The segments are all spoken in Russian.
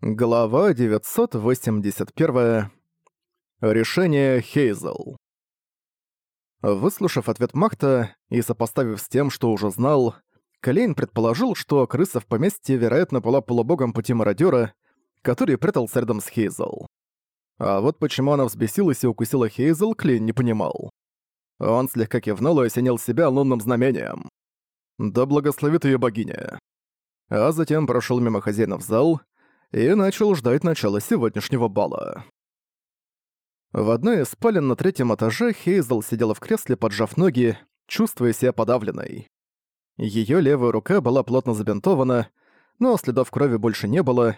Глава 981. Решение Хейзел. Выслушав ответ Махта и сопоставив с тем, что уже знал, Калейн предположил, что крыса в поместье, вероятно, была полубогом пути мародёра, который прятался рядом с Хейзел. А вот почему она взбесилась и укусила Хейзел, Клейн не понимал. Он слегка кивнул и осенил себя лунным знамением. «Да благословит ее богиня». А затем прошел мимо хозяина в зал, и начал ждать начала сегодняшнего бала. В одной из спален на третьем этаже Хейзел сидела в кресле, поджав ноги, чувствуя себя подавленной. Её левая рука была плотно забинтована, но следов крови больше не было,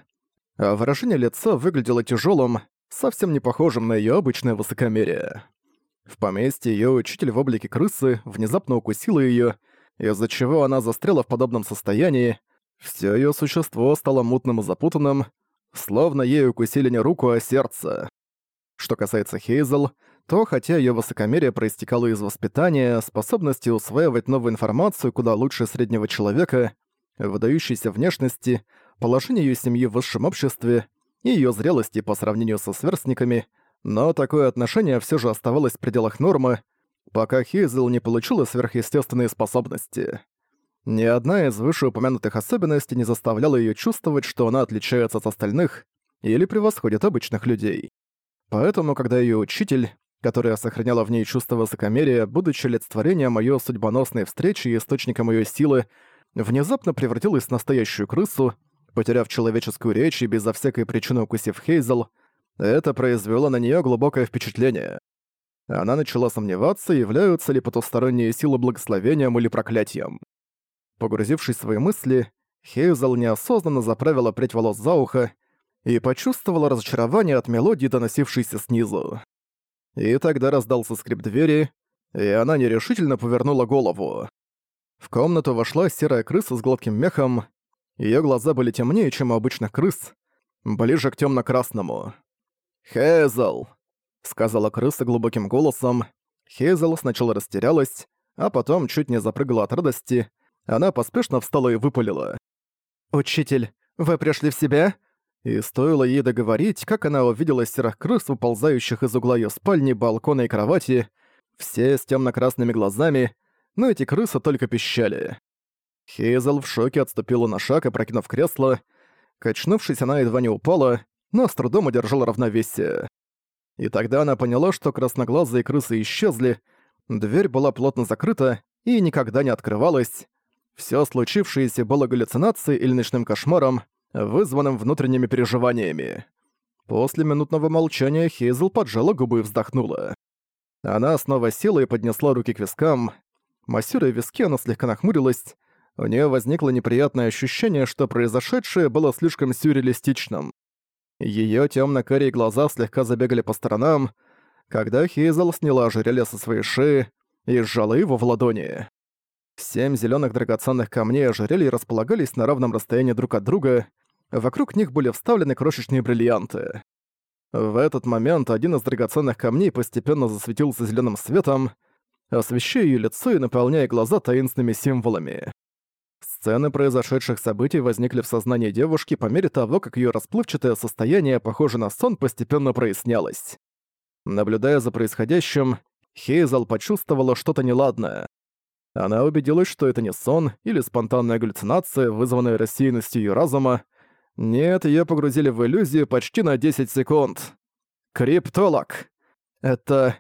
а выражение лица выглядело тяжёлым, совсем не похожим на её обычное высокомерие. В поместье её учитель в облике крысы внезапно укусила её, из-за чего она застряла в подобном состоянии, Всё её существо стало мутным и запутанным, словно ей укусили не руку, а сердце. Что касается Хейзел, то хотя её высокомерие проистекало из воспитания, способности усваивать новую информацию куда лучше среднего человека, выдающейся внешности, положение её семьи в высшем обществе и её зрелости по сравнению со сверстниками, но такое отношение всё же оставалось в пределах нормы, пока Хейзел не получила сверхъестественные способности. Ни одна из вышеупомянутых особенностей не заставляла её чувствовать, что она отличается от остальных или превосходит обычных людей. Поэтому, когда её учитель, которая сохраняла в ней чувство высокомерия, будучи олицетворением моей судьбоносной встречи и источником её силы, внезапно превратилась в настоящую крысу, потеряв человеческую речь и безо всякой причины укусив Хейзел, это произвело на неё глубокое впечатление. Она начала сомневаться, являются ли потусторонние силы благословением или проклятием. Погрузившись в свои мысли, Хейзел неосознанно заправила прядь волос за ухо и почувствовала разочарование от мелодии, доносившейся снизу. И тогда раздался скрип двери, и она нерешительно повернула голову. В комнату вошла серая крыса с гладким мехом, ее глаза были темнее, чем у обычных крыс, ближе к темно красному «Хейзел!» — сказала крыса глубоким голосом. Хейзел сначала растерялась, а потом чуть не запрыгала от радости, она поспешно встала и выпалила. «Учитель, вы пришли в себя?» И стоило ей договорить, как она увидела серых крыс, выползающих из угла ее спальни, балкона и кровати, все с темно-красными глазами, но эти крысы только пищали. Хейзел в шоке отступила на шаг, опрокинув кресло. Качнувшись, она едва не упала, но с трудом удержала равновесие. И тогда она поняла, что красноглазые крысы исчезли, дверь была плотно закрыта и никогда не открывалась, все случившееся было галлюцинацией или ночным кошмаром, вызванным внутренними переживаниями. После минутного молчания Хейзл поджала губы и вздохнула. Она снова села и поднесла руки к вискам. Массируя виски, она слегка нахмурилась. У нее возникло неприятное ощущение, что произошедшее было слишком сюрреалистичным. Ее темно-карие глаза слегка забегали по сторонам, когда Хейзел сняла ожерелье со своей шеи и сжала его в ладони. Семь зеленых драгоценных камней ожерелья располагались на равном расстоянии друг от друга, вокруг них были вставлены крошечные бриллианты. В этот момент один из драгоценных камней постепенно засветился зеленым светом, освещая ее лицо и наполняя глаза таинственными символами. Сцены произошедших событий возникли в сознании девушки по мере того, как ее расплывчатое состояние, похожее на сон, постепенно прояснялось. Наблюдая за происходящим, Хейзел почувствовала что-то неладное. Она убедилась, что это не сон или спонтанная галлюцинация, вызванная рассеянностью ее разума. Нет, ее погрузили в иллюзию почти на 10 секунд. Криптолог. Это...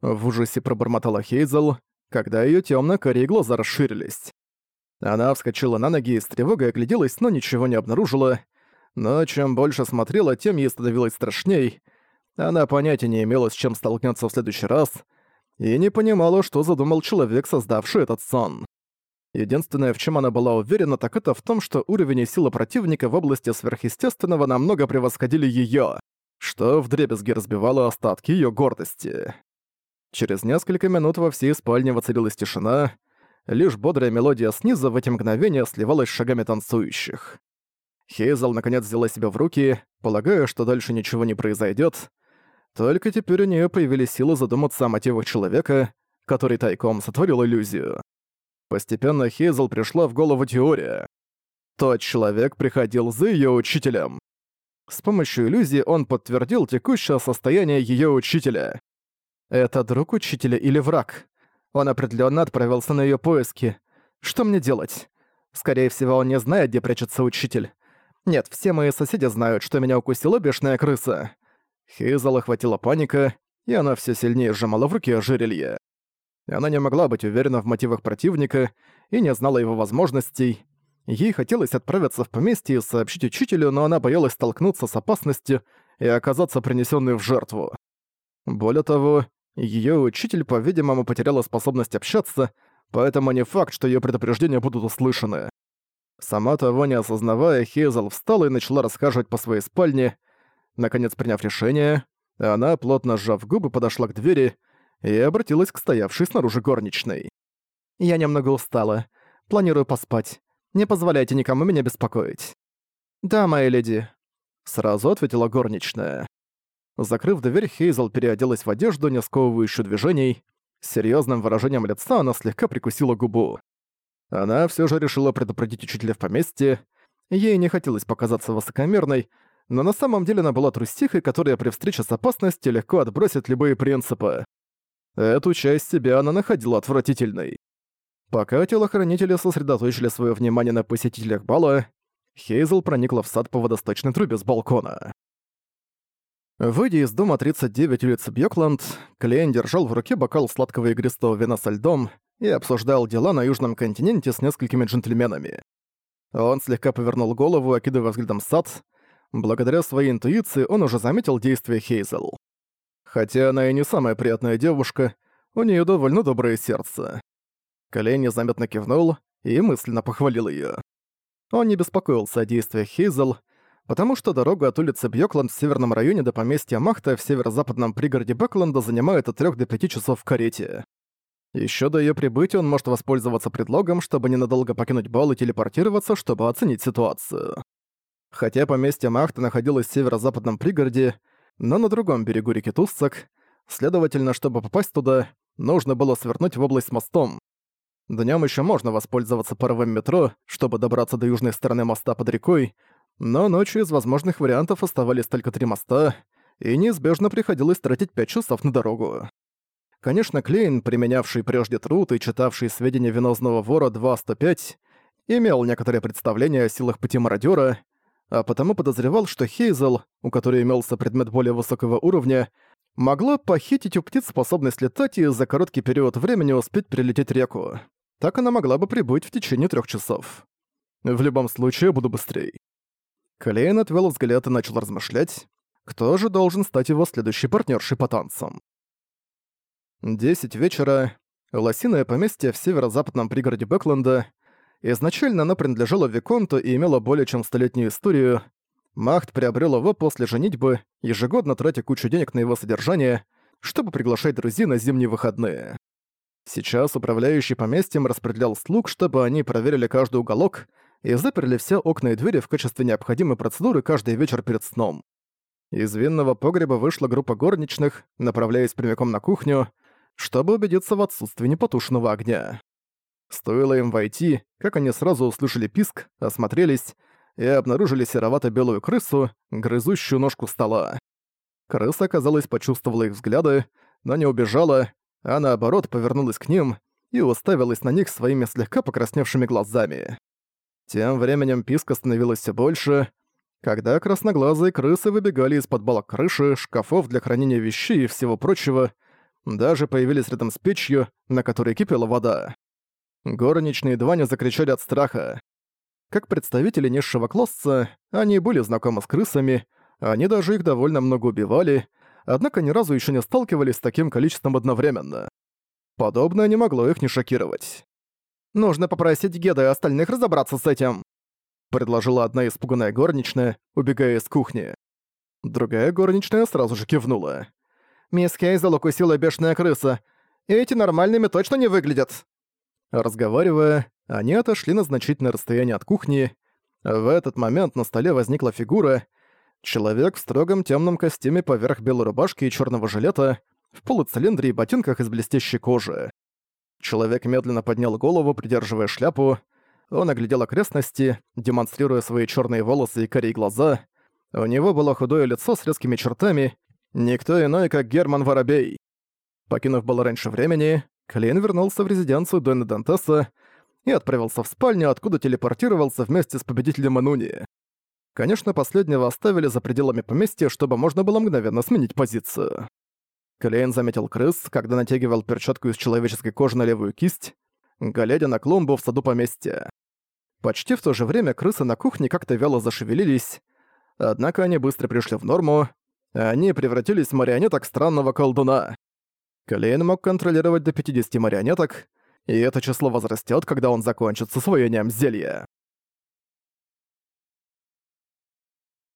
В ужасе пробормотала Хейзел, когда ее темно-корей глаза расширились. Она вскочила на ноги и с тревогой огляделась, но ничего не обнаружила. Но чем больше смотрела, тем ей становилось страшней. Она понятия не имела, с чем столкнется в следующий раз — и не понимала, что задумал человек, создавший этот сон. Единственное, в чем она была уверена, так это в том, что уровень и сила противника в области сверхъестественного намного превосходили ее, что вдребезги разбивало остатки ее гордости. Через несколько минут во всей спальне воцарилась тишина, лишь бодрая мелодия снизу в эти мгновения сливалась с шагами танцующих. Хейзел наконец взяла себя в руки, полагая, что дальше ничего не произойдет. Только теперь у нее появились силы задуматься о мотивах человека, который тайком сотворил иллюзию. Постепенно Хейзл пришла в голову теория. Тот человек приходил за ее учителем. С помощью иллюзии он подтвердил текущее состояние ее учителя. Это друг учителя или враг? Он определенно отправился на ее поиски. Что мне делать? Скорее всего, он не знает, где прячется учитель. Нет, все мои соседи знают, что меня укусила бешеная крыса. Хейзал охватила паника, и она все сильнее сжимала в руке ожерелье. Она не могла быть уверена в мотивах противника и не знала его возможностей. Ей хотелось отправиться в поместье и сообщить учителю, но она боялась столкнуться с опасностью и оказаться принесенной в жертву. Более того, ее учитель, по-видимому, потеряла способность общаться, поэтому не факт, что ее предупреждения будут услышаны. Сама того не осознавая, Хейзел встала и начала расхаживать по своей спальне, Наконец, приняв решение, она, плотно сжав губы, подошла к двери и обратилась к стоявшей снаружи горничной. «Я немного устала. Планирую поспать. Не позволяйте никому меня беспокоить». «Да, моя леди», — сразу ответила горничная. Закрыв дверь, Хейзел переоделась в одежду, не сковывающую движений. С серьёзным выражением лица она слегка прикусила губу. Она всё же решила предупредить учителя в поместье. Ей не хотелось показаться высокомерной, но на самом деле она была трусихой, которая при встрече с опасностью легко отбросит любые принципы. Эту часть себя она находила отвратительной. Пока телохранители сосредоточили свое внимание на посетителях бала, Хейзл проникла в сад по водосточной трубе с балкона. Выйдя из дома 39 улицы Бьёкланд, Клейн держал в руке бокал сладкого игристого вина со льдом и обсуждал дела на Южном континенте с несколькими джентльменами. Он слегка повернул голову, окидывая взглядом сад, Благодаря своей интуиции он уже заметил действия Хейзел. Хотя она и не самая приятная девушка, у нее довольно доброе сердце. Колени заметно кивнул и мысленно похвалил ее. Он не беспокоился о действиях Хейзел, потому что дорогу от улицы Бьёкланд в северном районе до поместья Махта в северо-западном пригороде Бэкленда занимает от 3 до 5 часов в карете. Еще до ее прибытия он может воспользоваться предлогом, чтобы ненадолго покинуть бал и телепортироваться, чтобы оценить ситуацию. Хотя поместье Махта находилось в северо-западном пригороде, но на другом берегу реки Туссак, следовательно, чтобы попасть туда, нужно было свернуть в область мостом. Днём ещё можно воспользоваться паровым метро, чтобы добраться до южной стороны моста под рекой, но ночью из возможных вариантов оставались только три моста, и неизбежно приходилось тратить пять часов на дорогу. Конечно, Клейн, применявший прежде труд и читавший сведения венозного вора 2.105, имел некоторое представление о силах пути мародёра, а потому подозревал, что Хейзел, у которой имелся предмет более высокого уровня, могла похитить у птиц способность летать и за короткий период времени успеть перелететь реку. Так она могла бы прибыть в течение трех часов. В любом случае, буду быстрее. Клейн отвел взгляд и начал размышлять, кто же должен стать его следующей партнершей по танцам. Десять вечера. Лосиное поместье в северо-западном пригороде Бэкленда — Изначально она принадлежала Виконту и имела более чем столетнюю историю. Махт приобрел его после женитьбы, ежегодно тратя кучу денег на его содержание, чтобы приглашать друзей на зимние выходные. Сейчас управляющий поместьем распределял слуг, чтобы они проверили каждый уголок и заперли все окна и двери в качестве необходимой процедуры каждый вечер перед сном. Из винного погреба вышла группа горничных, направляясь прямиком на кухню, чтобы убедиться в отсутствии непотушенного огня. Стоило им войти, как они сразу услышали писк, осмотрелись и обнаружили серовато-белую крысу, грызущую ножку стола. Крыса, казалось, почувствовала их взгляды, но не убежала, а наоборот повернулась к ним и уставилась на них своими слегка покрасневшими глазами. Тем временем писк становилось все больше, когда красноглазые крысы выбегали из-под балок крыши, шкафов для хранения вещей и всего прочего, даже появились рядом с печью, на которой кипела вода. Горничные едва не закричали от страха. Как представители низшего класса, они были знакомы с крысами, они даже их довольно много убивали, однако ни разу еще не сталкивались с таким количеством одновременно. Подобное не могло их не шокировать. «Нужно попросить Геда и остальных разобраться с этим», предложила одна испуганная горничная, убегая из кухни. Другая горничная сразу же кивнула. «Мисс Хейзел укусила бешеная крыса. Эти нормальными точно не выглядят!» Разговаривая, они отошли на значительное расстояние от кухни. В этот момент на столе возникла фигура. Человек в строгом темном костюме поверх белой рубашки и черного жилета, в полуцилиндре и ботинках из блестящей кожи. Человек медленно поднял голову, придерживая шляпу. Он оглядел окрестности, демонстрируя свои черные волосы и карие глаза. У него было худое лицо с резкими чертами. Никто иной, как Герман Воробей. Покинув было раньше времени, Клейн вернулся в резиденцию Дойна Дантеса и отправился в спальню, откуда телепортировался вместе с победителем Ануни. Конечно, последнего оставили за пределами поместья, чтобы можно было мгновенно сменить позицию. Клейн заметил крыс, когда натягивал перчатку из человеческой кожи на левую кисть, глядя на клумбу в саду поместья. Почти в то же время крысы на кухне как-то вяло зашевелились, однако они быстро пришли в норму, а они превратились в марионеток странного колдуна. Клейн мог контролировать до 50 марионеток, и это число возрастет, когда он закончит со своением зелья.